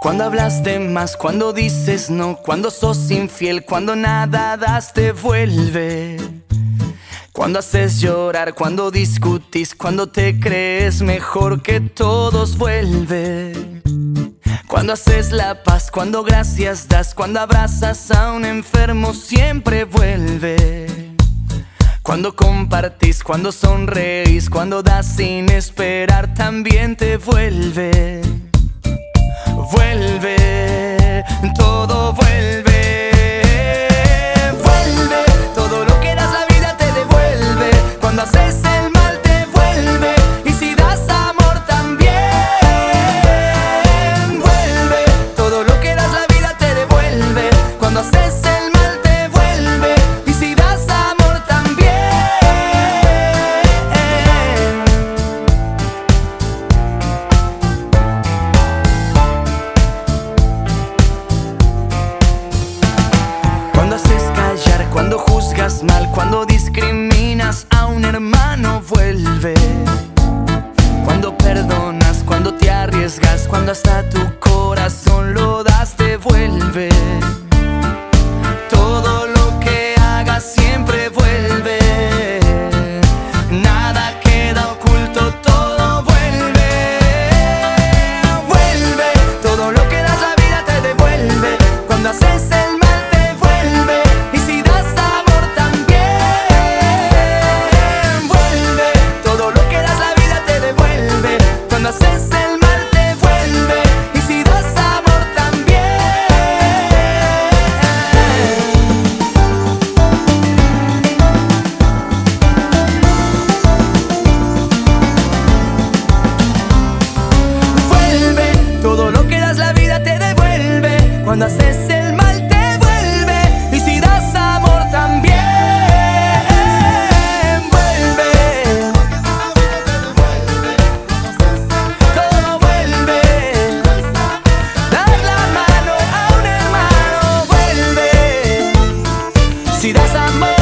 Cuando hablas de más, cuando dices no, cuando sos infiel, cuando nada das te vuelve. Cuando haces llorar, cuando discutís, cuando te crees mejor que todos vuelve. Cuando haces la paz, cuando gracias das, cuando abrazas a un enfermo siempre vuelve. Cuando compartís, cuando sonreís, cuando das sin esperar también te vuelve vuelve, todo vuelve. Juzgas mal, cuando discriminas a un hermano, vuelve. Cuando perdonas, cuando te arriesgas, cuando hasta tu corazón lo das, te vuelve. Cuando haces el mal te vuelve. Y si das amor también. Vuelve. Todo vuelve. Dar la mano a un hermano vuelve. Si das amor